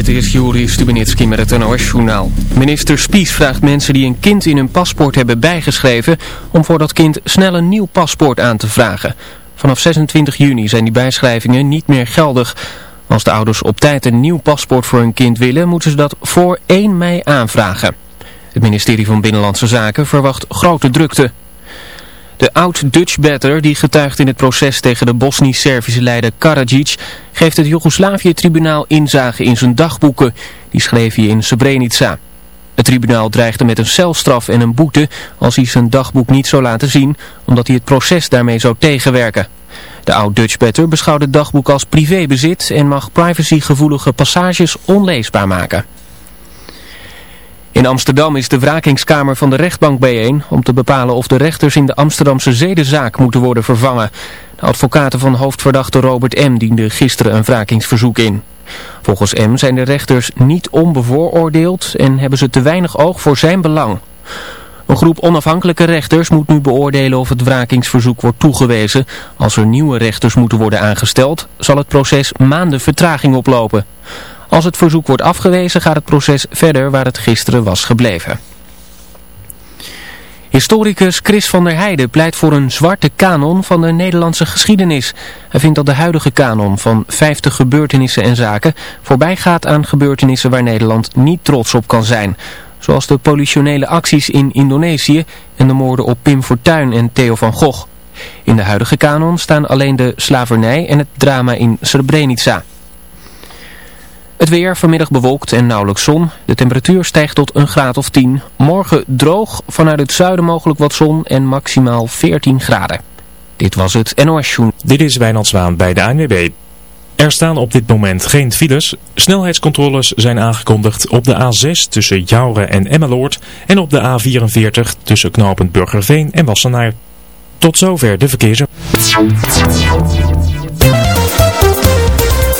Dit is Juri Stubenitski met het NOS-journaal. Minister Spies vraagt mensen die een kind in hun paspoort hebben bijgeschreven... om voor dat kind snel een nieuw paspoort aan te vragen. Vanaf 26 juni zijn die bijschrijvingen niet meer geldig. Als de ouders op tijd een nieuw paspoort voor hun kind willen... moeten ze dat voor 1 mei aanvragen. Het ministerie van Binnenlandse Zaken verwacht grote drukte... De oud-Dutch-batter die getuigt in het proces tegen de Bosnisch-Servische leider Karadzic geeft het Joegoslavië-tribunaal inzage in zijn dagboeken. Die schreef hij in Srebrenica. Het tribunaal dreigde met een celstraf en een boete als hij zijn dagboek niet zou laten zien, omdat hij het proces daarmee zou tegenwerken. De oud-Dutch-batter beschouwt het dagboek als privébezit en mag privacygevoelige passages onleesbaar maken. In Amsterdam is de wrakingskamer van de rechtbank bijeen om te bepalen of de rechters in de Amsterdamse zedenzaak moeten worden vervangen. De advocaten van hoofdverdachte Robert M. dienden gisteren een wrakingsverzoek in. Volgens M. zijn de rechters niet onbevooroordeeld en hebben ze te weinig oog voor zijn belang. Een groep onafhankelijke rechters moet nu beoordelen of het wrakingsverzoek wordt toegewezen. Als er nieuwe rechters moeten worden aangesteld, zal het proces maanden vertraging oplopen. Als het verzoek wordt afgewezen gaat het proces verder waar het gisteren was gebleven. Historicus Chris van der Heijden pleit voor een zwarte kanon van de Nederlandse geschiedenis. Hij vindt dat de huidige kanon van 50 gebeurtenissen en zaken voorbij gaat aan gebeurtenissen waar Nederland niet trots op kan zijn. Zoals de politionele acties in Indonesië en de moorden op Pim Fortuyn en Theo van Gogh. In de huidige kanon staan alleen de slavernij en het drama in Srebrenica. Het weer vanmiddag bewolkt en nauwelijks zon. De temperatuur stijgt tot een graad of 10. Morgen droog, vanuit het zuiden mogelijk wat zon en maximaal 14 graden. Dit was het NOS Joen. Dit is Wijnand Zwaan bij de ANWB. Er staan op dit moment geen files. Snelheidscontroles zijn aangekondigd op de A6 tussen Jouren en Emmeloord en op de A44 tussen Knopend Burgerveen en Wassenaar. Tot zover de verkeers.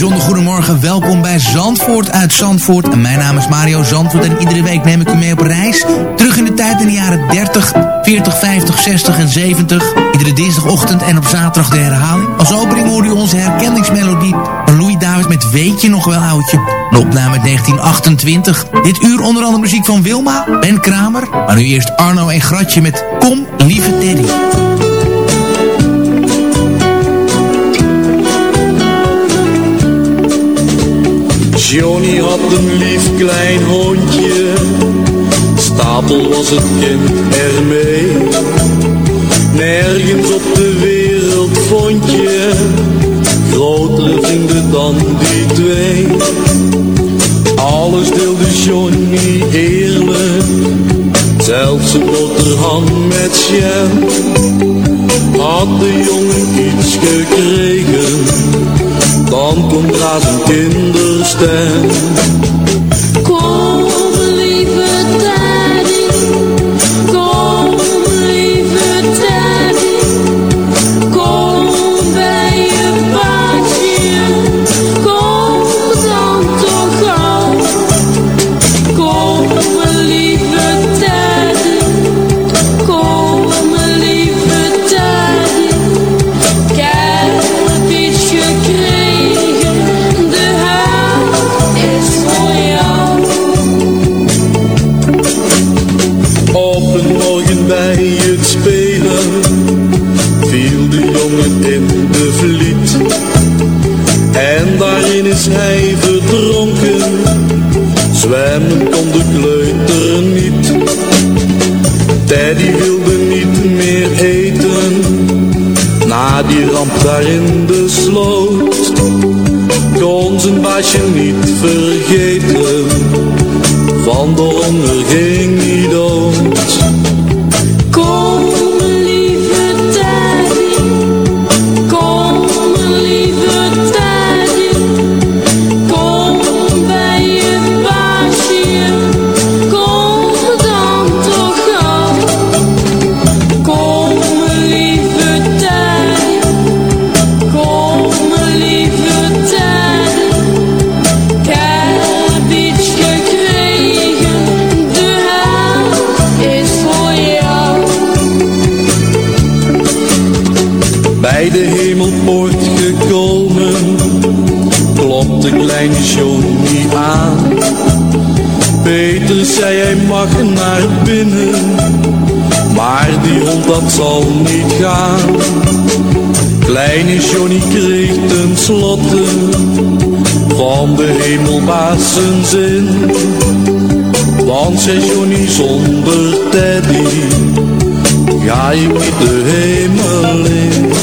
Bijzonder goedemorgen, welkom bij Zandvoort uit Zandvoort. En mijn naam is Mario Zandvoort en iedere week neem ik u mee op reis. Terug in de tijd in de jaren 30, 40, 50, 60 en 70. Iedere dinsdagochtend en op zaterdag de herhaling. Als opening hoorde u onze herkenningsmelodie van Louis David met Weet je nog wel oudje. Een opname uit 1928. Dit uur onder andere muziek van Wilma, Ben Kramer. Maar nu eerst Arno en Gratje met Kom, lieve Teddy. Johnny had een lief klein hondje, Stapel was het kind ermee. Nergens op de wereld vond je grotere vrienden dan die twee. Alles deelde Johnny eerlijk, zelfs een boterham met jam. Had de jongen iets gekregen, dan komt daar zijn kinderstem. Ramp daar in de sloot. Kon zijn baasje niet vergeten, van de honger Johnny kreeg ten slotte van de hemelbaas zijn zin. Want zei Johnny zonder Teddy ga ik niet de hemel in.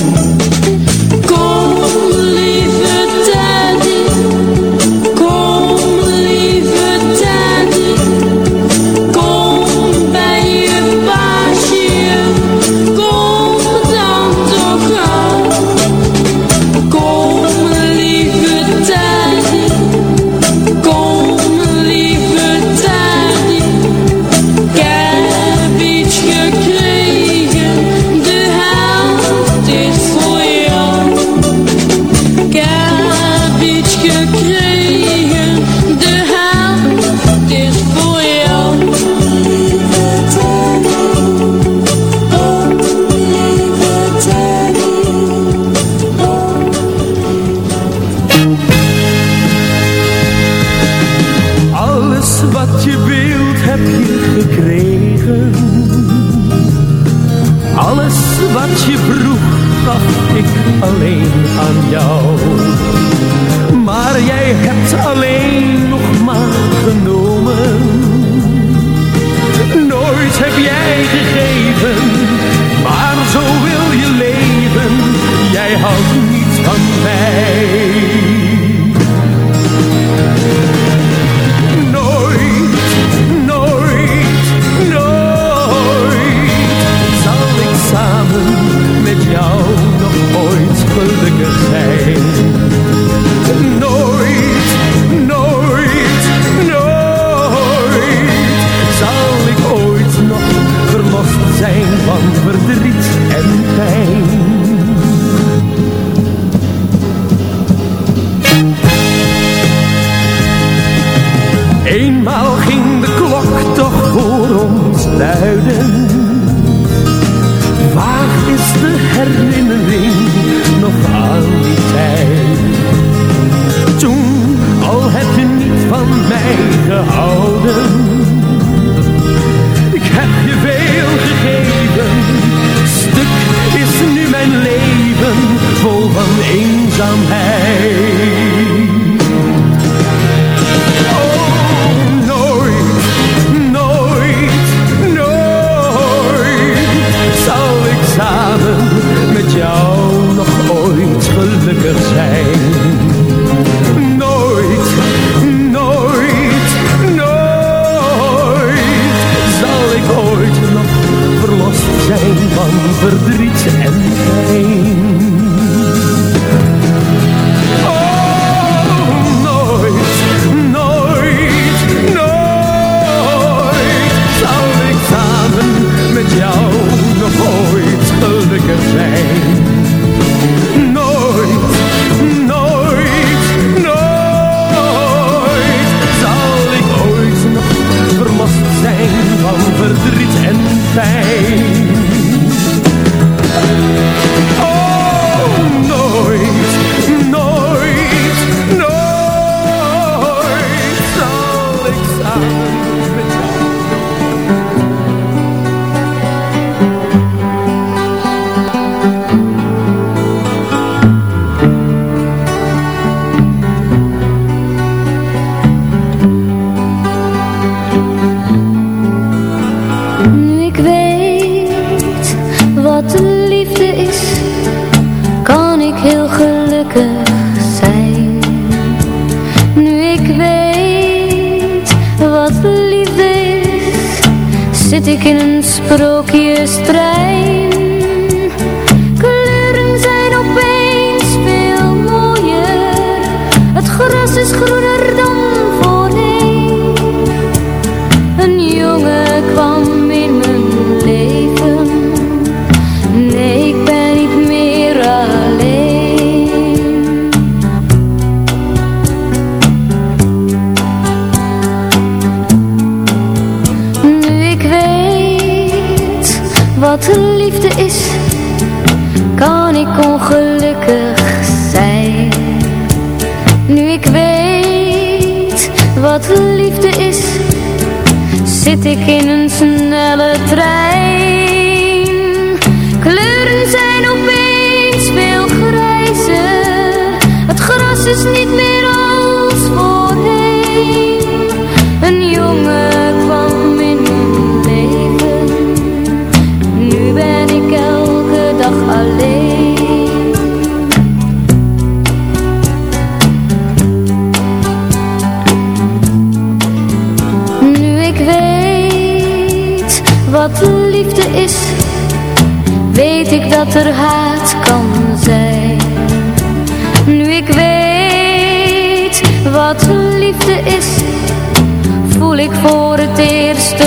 wat liefde is, kan ik ongelukkig zijn. Nu ik weet wat liefde is, zit ik in een snelle trein. Kleuren zijn opeens veel grijze. het gras is niet meer als voorheen. Een jongen. liefde is, weet ik dat er haat kan zijn. Nu ik weet wat liefde is, voel ik voor het eerst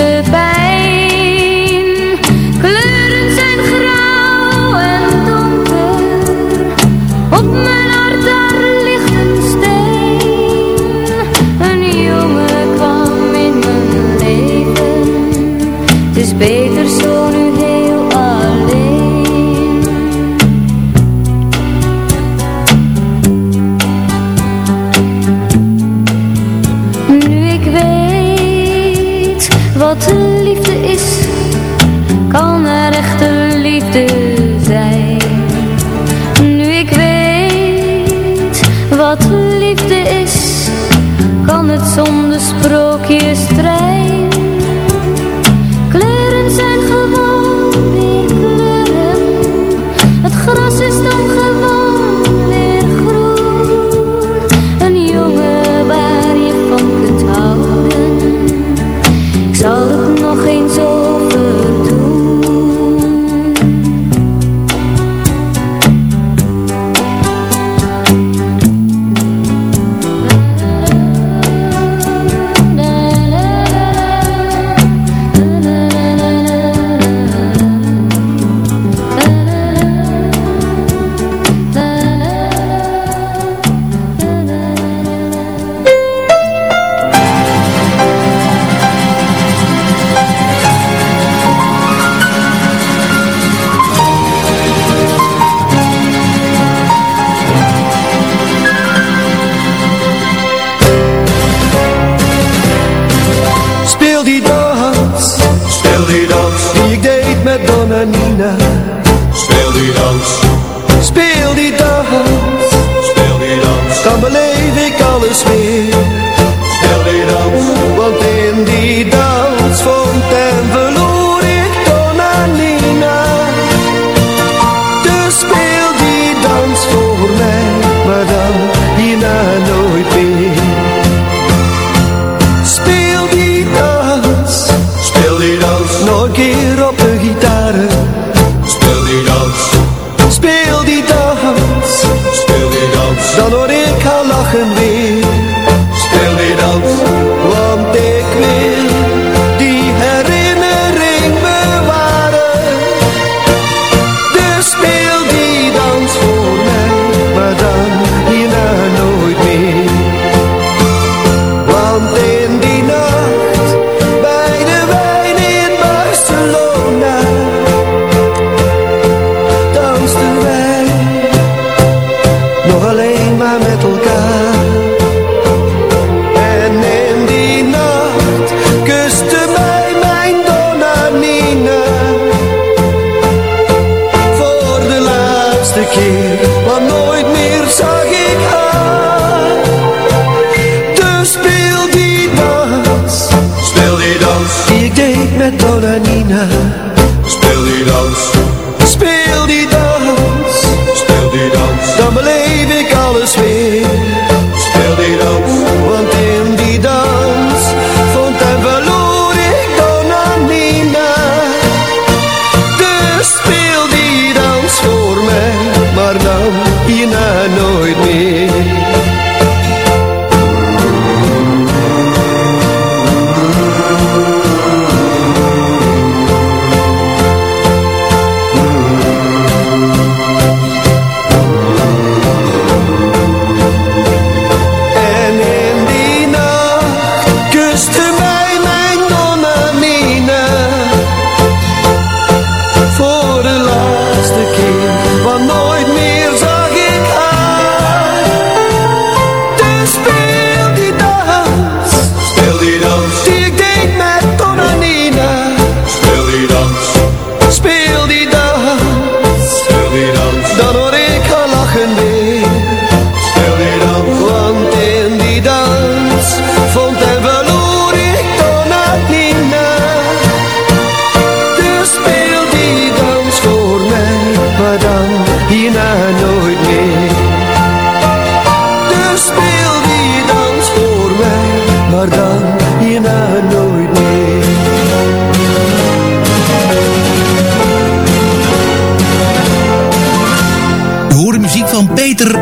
muziek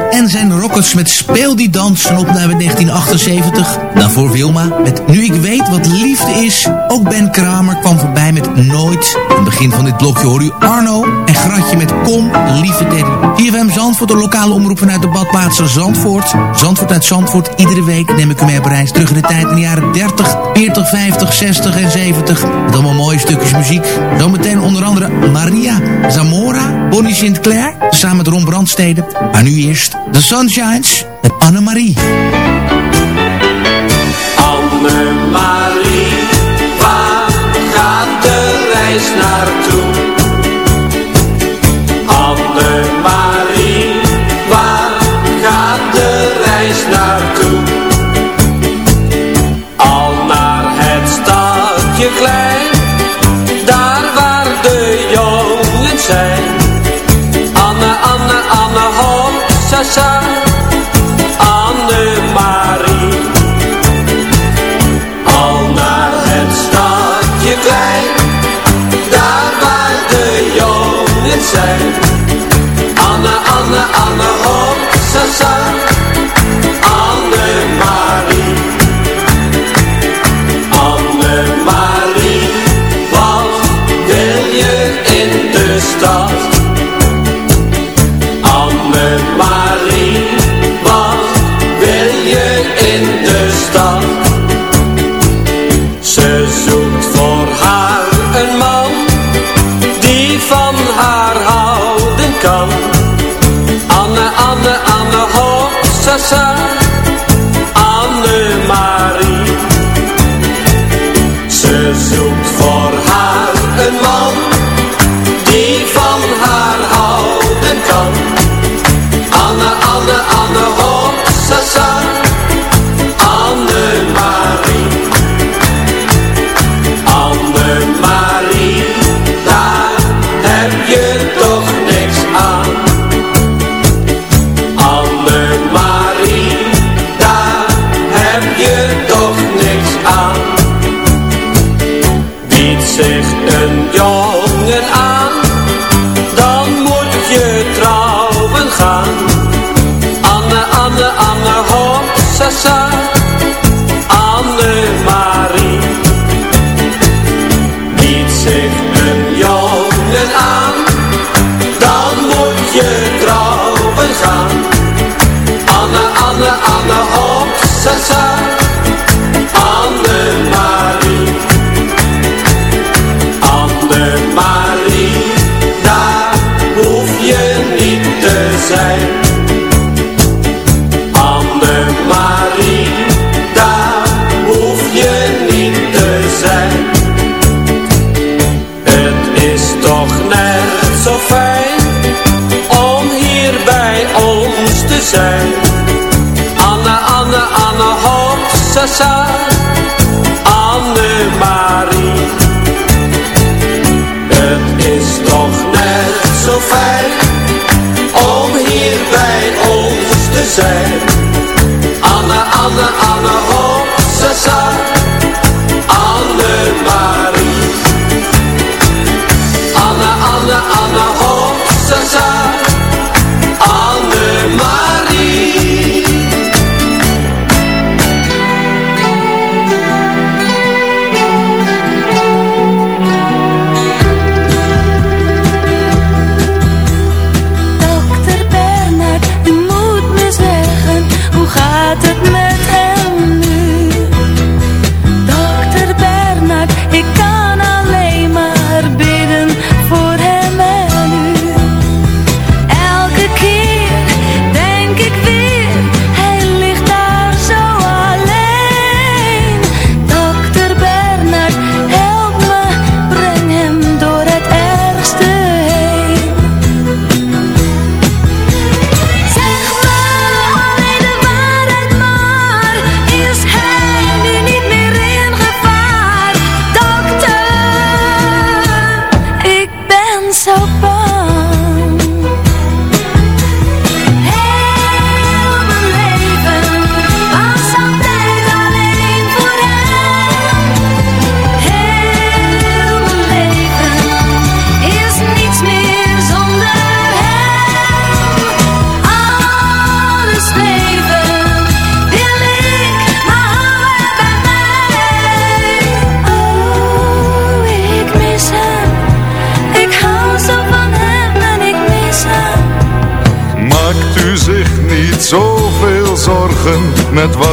met Speel die dans, een opname 1978. Daarvoor Wilma met Nu ik weet wat liefde is. Ook Ben Kramer kwam voorbij met Nooit. Aan het begin van dit blokje hoor u Arno en Gratje met Kom, lieve Teddy. IFM Zandvoort, de lokale omroep vanuit de badplaats Zandvoort. Zandvoort uit Zandvoort, iedere week neem ik u mee op reis terug in de tijd in de jaren 30, 40, 50, 60 en 70. Met allemaal mooie stukjes muziek. Zometeen onder andere Maria Zamora, Bonnie Sinclair, samen met Ron Brandstede. Maar nu eerst The Sunshines met Annemarie. Annemarie, waar gaat de reis naartoe? Ze zoekt voor haar een man die van haar houden kan. Anne, Anne, Anne, hop, sa, sa, Annemarie. Ze zoekt voor haar een man die van haar houden kan. Anne, Anne, Anne, ons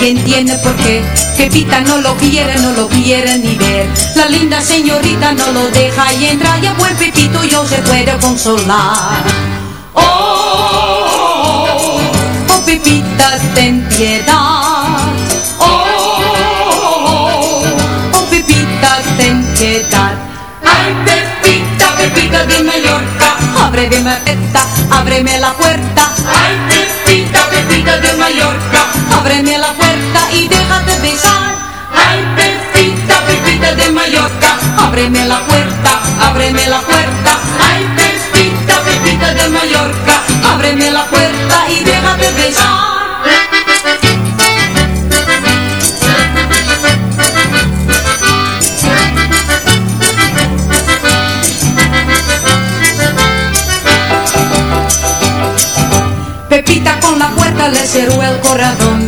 bien tiene por qué. Pepita no lo quiere, no lo quiere ni ver. La linda señorita no lo deja y entra. Y a buen Pepito yo se puede consolar. Oh, oh, oh, Pepita, ten piedad. Oh, oh, oh, Pepita, ten piedad. Ay, Pepita, Pepita de Mallorca, Ábreme puerta, ábreme la puerta. ay, Pepita, Pepita de Mallorca. Ábreme la puerta Ay, Pepita, Pepita de Mallorca, Ábreme la puerta, ábreme la puerta. ay, Pepita, Pepita de Mallorca. Ábreme la puerta y déjate besar. Pepita con la puerta le cerró el corazón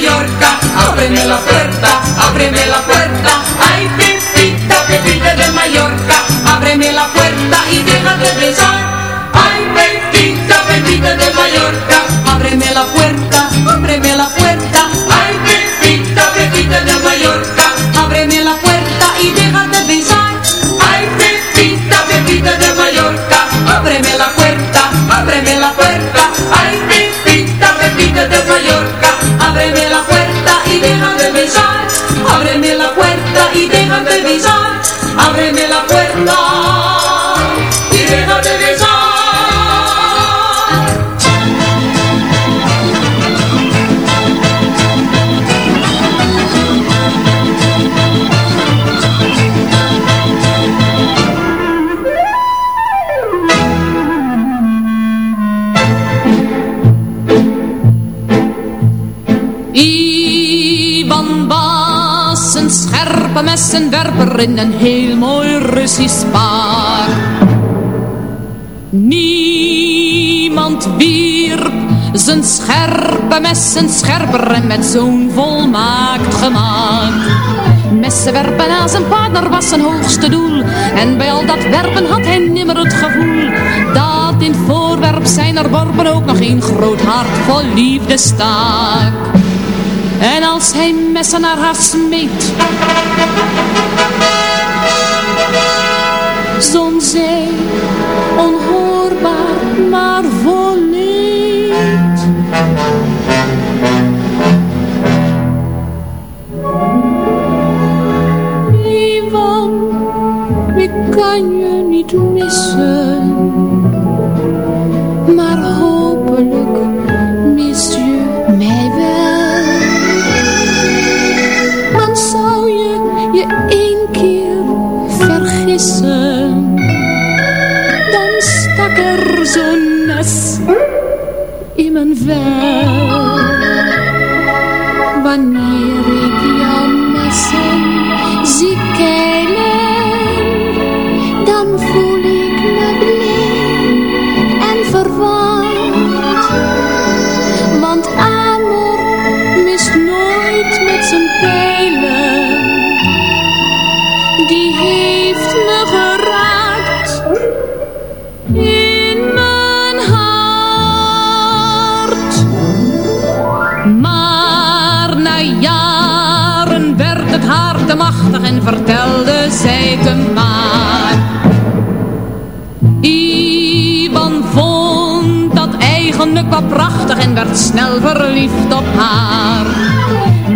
Mallorca, ábreme la puerta, ábreme la puerta. Ay, Pepita, Pepita de Mallorca, scherpe messenwerper in een heel mooi Russisch paar. Niemand wierp zijn scherpe messen scherper en met zo'n volmaakt gemaakt. Messen werpen aan zijn partner was zijn hoogste doel. En bij al dat werpen had hij nimmer het gevoel dat in het voorwerp zijn er worpen ook nog een groot hart vol liefde staak. En als hij messen naar haar smeet, zon zij mes in mijn. Wanneer vertelde zij het hem maar. Ivan vond dat eigenlijk wel prachtig en werd snel verliefd op haar.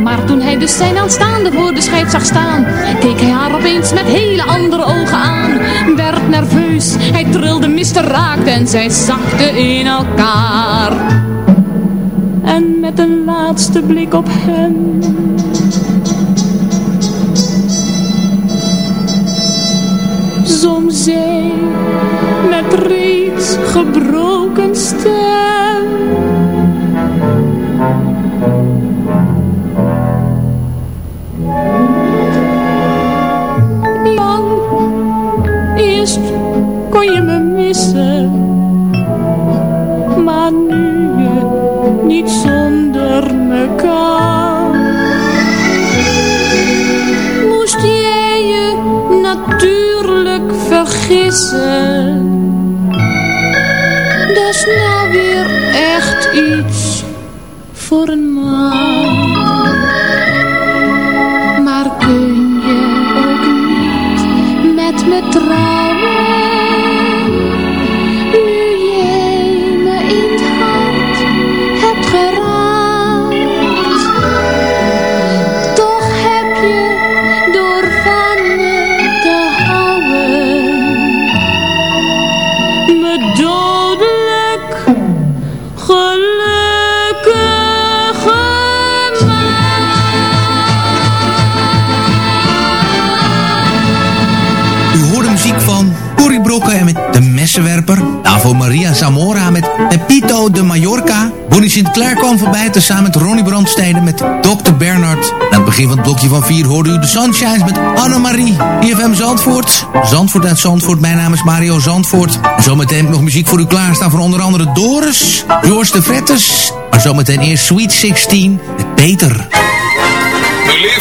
Maar toen hij dus zijn aanstaande voor de scheid zag staan, keek hij haar opeens met hele andere ogen aan. Werd nerveus, hij trilde, miste, raakte en zij zakte in elkaar. En met een laatste blik op hem gebroken stem. Jan, eerst kon je me missen, maar nu je niet zonder me kan. Moest jij je natuurlijk vergissen, voor een Voorbij tezamen met Ronnie Brandstede met Dr. Bernard. Aan het begin van het blokje van 4 hoorde u de Sunshines met Annemarie. IFM Zandvoort. Zandvoort uit Zandvoort. Mijn naam is Mario Zandvoort. En zometeen heb ik nog muziek voor u klaarstaan van onder andere Doris, George de Vrettes. Maar zometeen eerst Sweet 16 met Peter.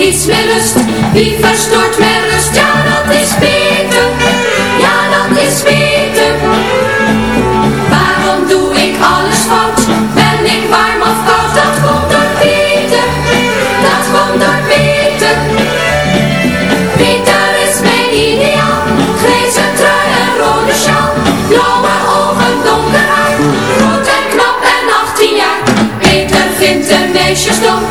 niets meer lust. Wie verstoort mijn rust? Ja, dat is Peter. Ja, dat is Peter. Waarom doe ik alles fout? Ben ik warm of koud? Dat komt door Peter. Dat komt door Peter. Peter is mijn ideaal. Grijze trui en rode sjaal. Blauwe ogen, donker haar. Groot en knap en 18 jaar. Peter vindt de meisjes dom.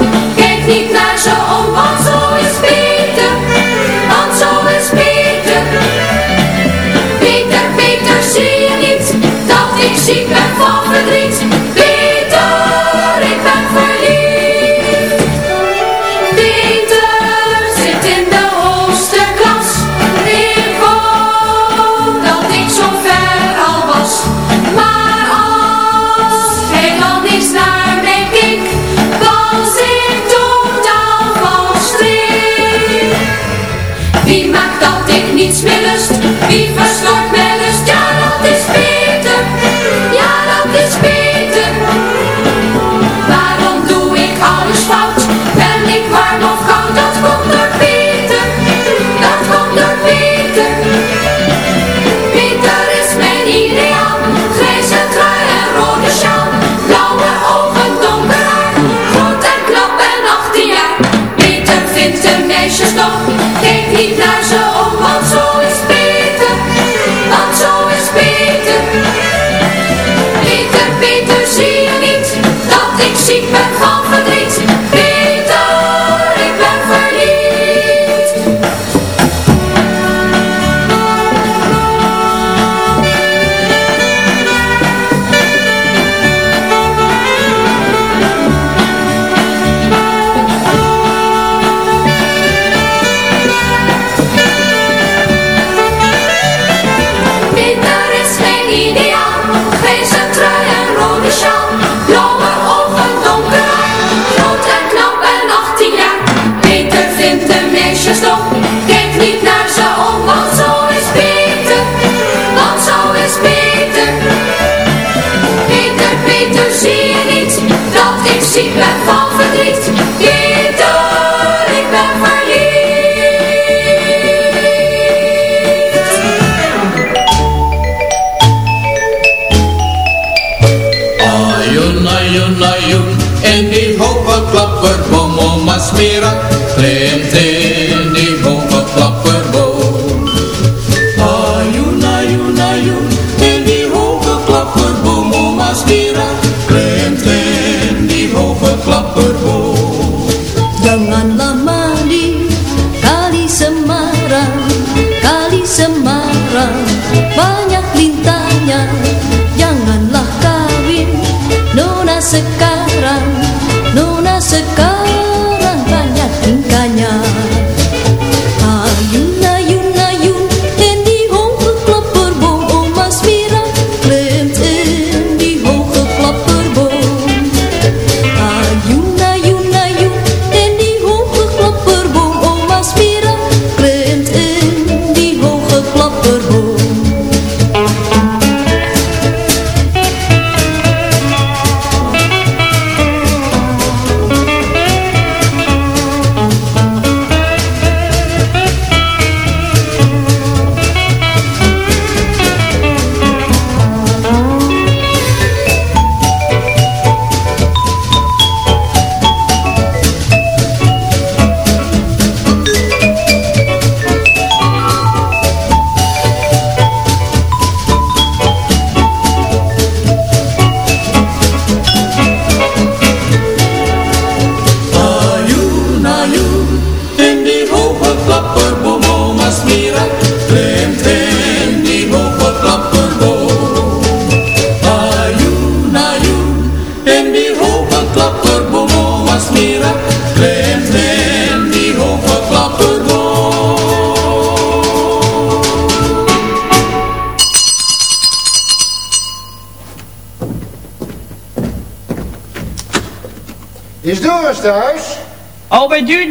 niet naar zo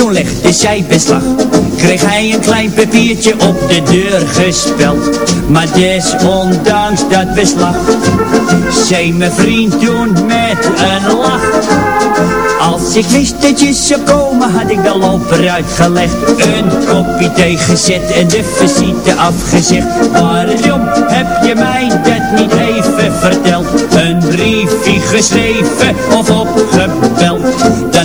toen legde zij beslag. Kreeg hij een klein papiertje op de deur gespeld. Maar desondanks dat beslag, zei mijn vriend toen met een lach. Als ik wist je zou komen, had ik de loper uitgelegd. Een kopje thee gezet en de visite afgezegd. Waarom heb je mij dat niet even verteld? Een briefje geschreven of opgebeld.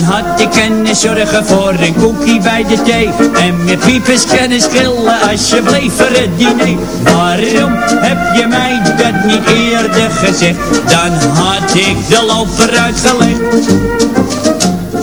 Had ik kunnen zorgen voor een koekie bij de thee. En mijn piepers kunnen schillen alsjeblieft voor het diner. Waarom heb je mij dat niet eerder gezegd? Dan had ik de loper uitgelegd.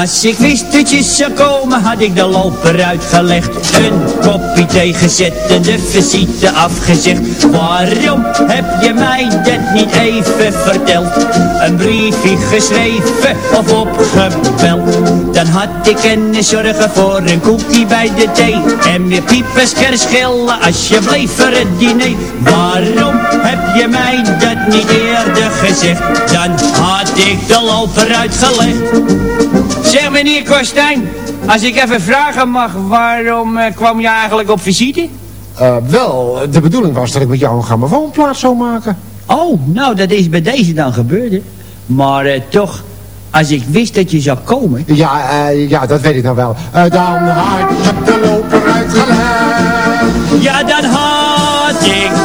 Als ik wist dat je zou komen, had ik de loper uitgelegd. Een kopje thee gezet en de visite afgezegd. Waarom heb je mij dat niet even verteld? Een briefje geschreven of opgebeld. Dan had ik kunnen zorgen voor een koekje bij de thee. En weer piepers schillen alsjeblieft voor het diner. Waarom heb je mij dat niet eerder gezegd? Dan had ik de loper uitgelegd. Zeg meneer Kostijn, als ik even vragen mag, waarom eh, kwam je eigenlijk op visite? Eh, wel, de bedoeling was dat ik met jou een grammofoonplaat zou maken. Oh, nou dat is bij deze dan gebeurd. hè. Maar eh, toch, als ik wist dat je zou komen... Ja, eh, ja, dat weet ik nou wel. Eh, dan had je de loper uitgelegd. Ja, dan had ik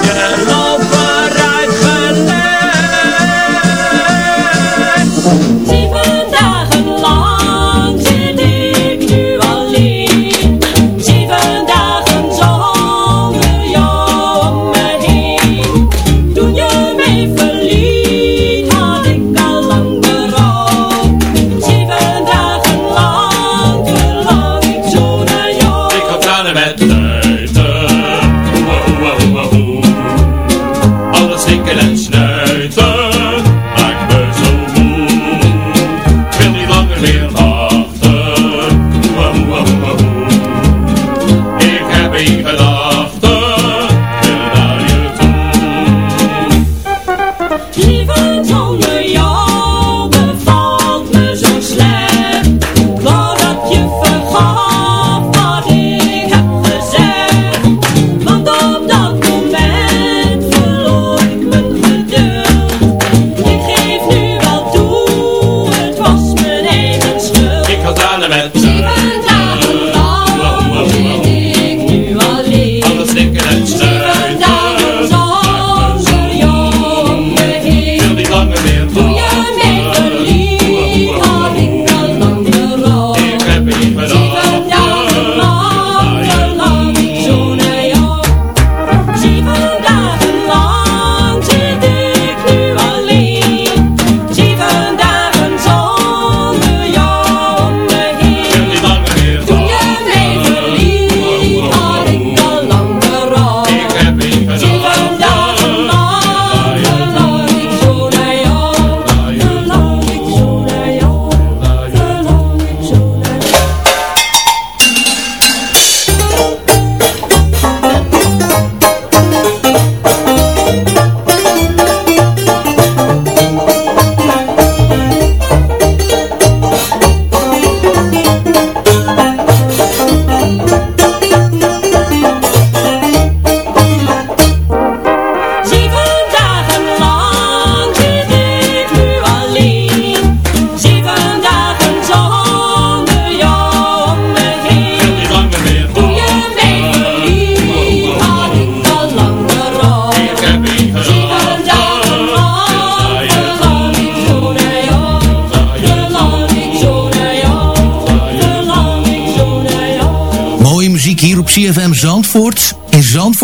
Ik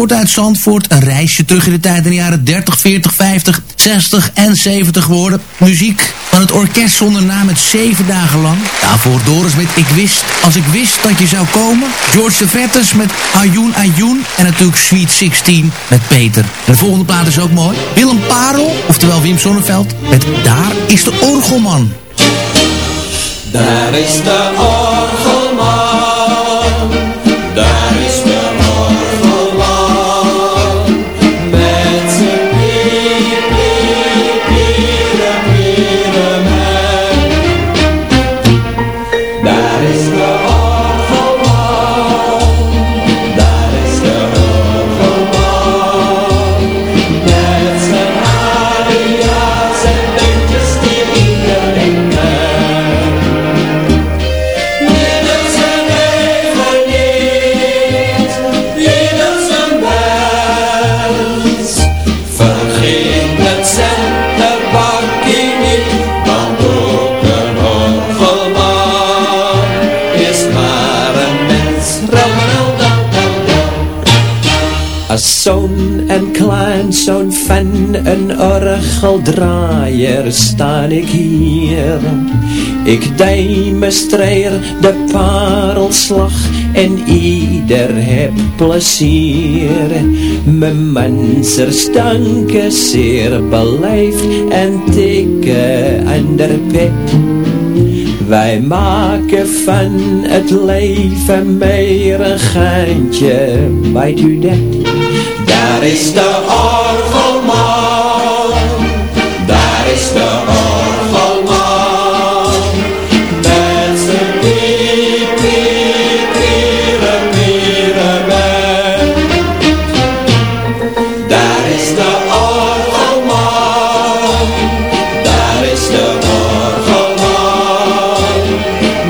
Zandvoort uit Zandvoort, een reisje terug in de tijd in de jaren 30, 40, 50, 60 en 70 geworden. Muziek van het orkest zonder naam met zeven dagen lang. Daarvoor Doris met Ik Wist, Als Ik Wist Dat Je Zou Komen. George de Vetters met Ayoun Ayoun. En natuurlijk Sweet 16 met Peter. En de volgende plaat is ook mooi. Willem Parel, oftewel Wim Sonneveld, met Daar is de Orgelman. Daar is de orgelman, orgeldraaier sta ik hier. Ik demonstreer de parelslag en ieder heb plezier. Mijn mensers danken zeer beleefd en tikken aan de pet. Wij maken van het leven meer een geintje, weet u dat? Daar is de orgelman,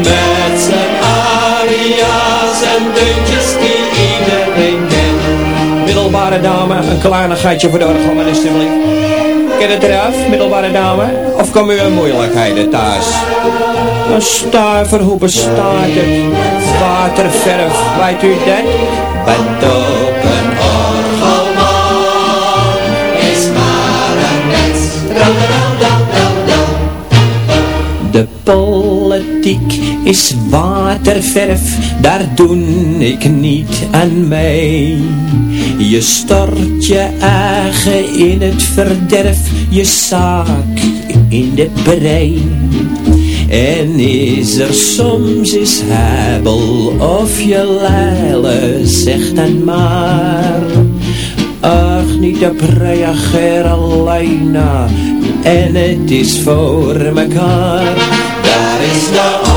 met zijn aria's en deuntjes die iedereen kent. Middelbare dame, een kleinigheidje voor de alsjeblieft. Ken het eraf, middelbare dame? Of komen u in moeilijkheden thuis? Een stuiver, hoe bestaat het? Waterverf, weet u dat? Bent De politiek is waterverf, daar doe ik niet aan mee. Je stort je eigen in het verderf, je zaak in de brei. En is er soms is hebel of je leile, zeg dan maar. Ach, niet op reageer alleen en het is voor mekaar. Daar is de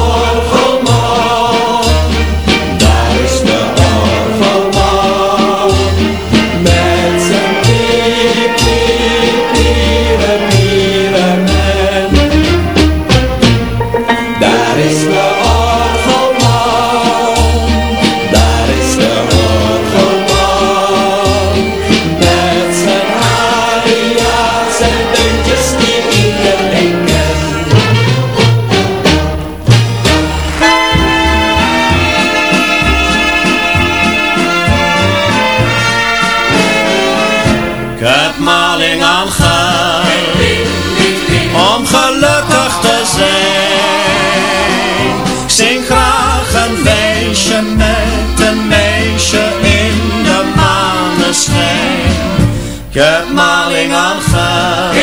Ik heb maling aan geld,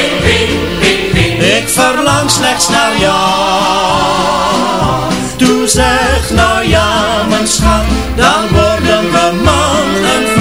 ik verlang slechts naar jou. Doe zeg nou ja mijn schat, dan worden we man en vrouw.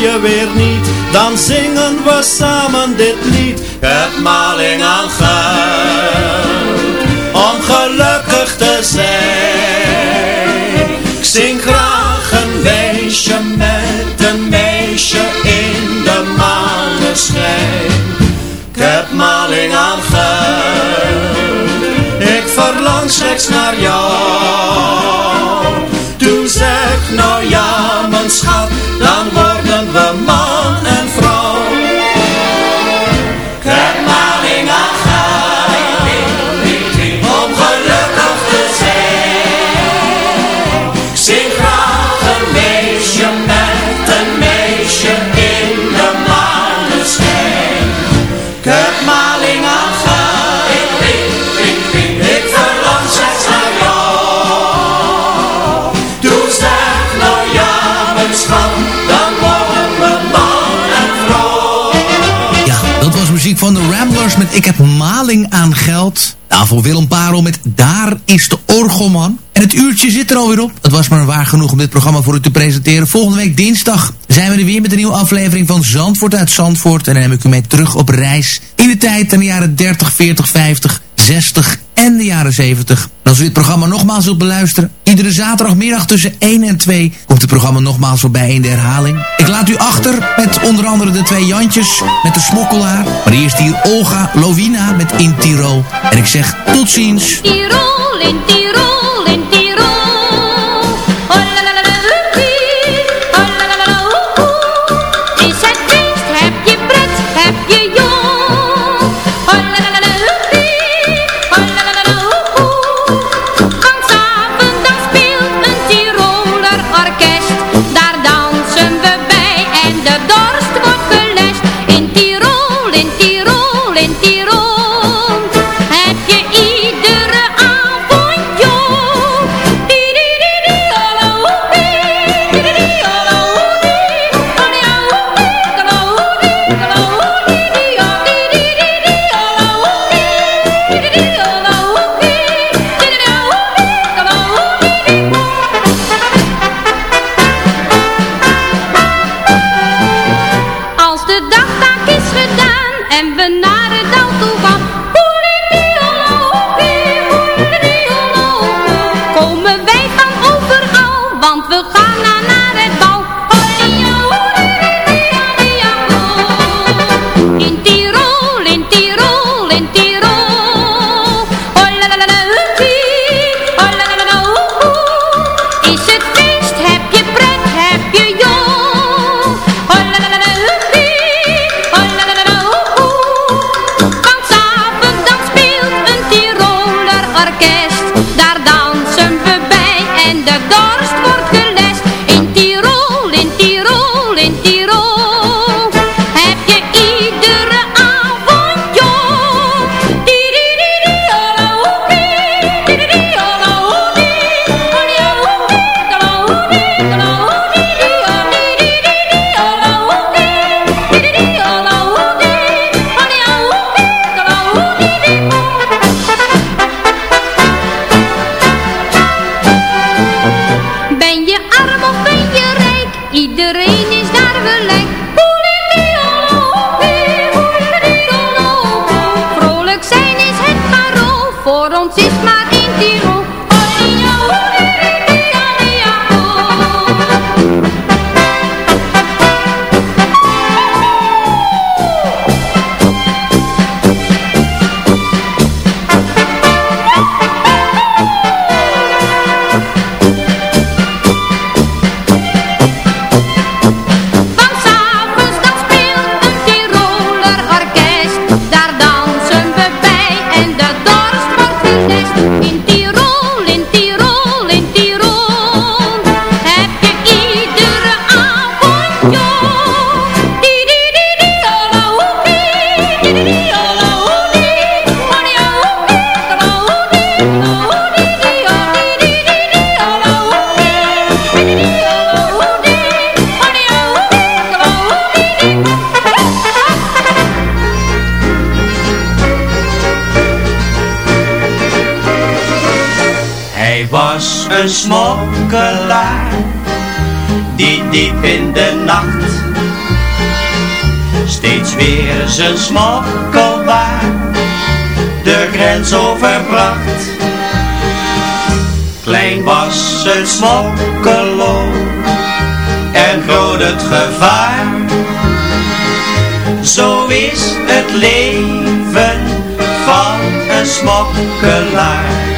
je weer niet. Dan zingen we samen dit lied. Heb maling aan geld, om gelukkig te zijn. Ik zing graag een weesje met een meisje in de maneschijn. Ik heb maling aan geld, ik verlang slechts naar jou. Toen zeg nou ja, mijn schat, dan worden we man en vrouw. Om gelukkig te zijn. Zing graag een Ik heb maling aan geld. Daarvoor Willem Parel met Daar is de Orgelman. En het uurtje zit er alweer op. Het was maar waar genoeg om dit programma voor u te presenteren. Volgende week dinsdag zijn we er weer met een nieuwe aflevering van Zandvoort uit Zandvoort. En dan neem ik u mee terug op reis in de tijd in de jaren 30, 40, 50, 60 en de jaren 70. En als u dit programma nogmaals wilt beluisteren, iedere zaterdagmiddag tussen 1 en 2 komt het programma nogmaals voorbij in de herhaling. Ik laat u achter met onder andere de twee Jantjes met de smokkelaar. Maar eerst hier Olga Lovina met In Tirol. En ik zeg tot ziens. Tirol, in Tirol. Naar het diep in de nacht steeds weer zijn smokkelbaar de grens overbracht. Klein was het smokkelo en groot het gevaar. Zo is het leven van een smokkelaar.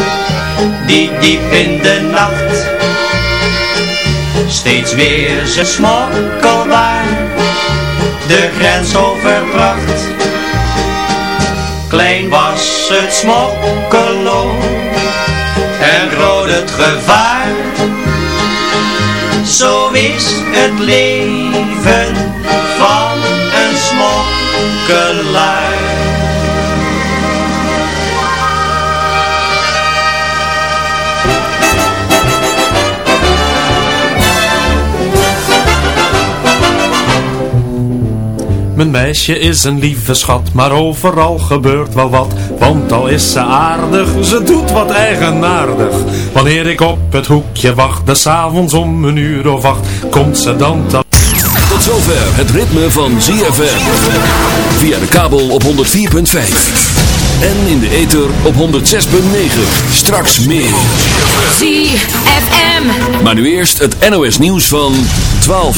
die diep in de nacht steeds weer zijn smokkelwaar de grens overbracht. Klein was het smokkelo en groot het gevaar. Zo is het leven van een smokkelaar. Mijn meisje is een lieve schat, maar overal gebeurt wel wat. Want al is ze aardig, ze doet wat eigenaardig. Wanneer ik op het hoekje wacht, des avonds om een uur of acht, komt ze dan te... Tot zover het ritme van ZFM. Via de kabel op 104.5. En in de ether op 106.9. Straks meer. ZFM. Maar nu eerst het NOS nieuws van 12.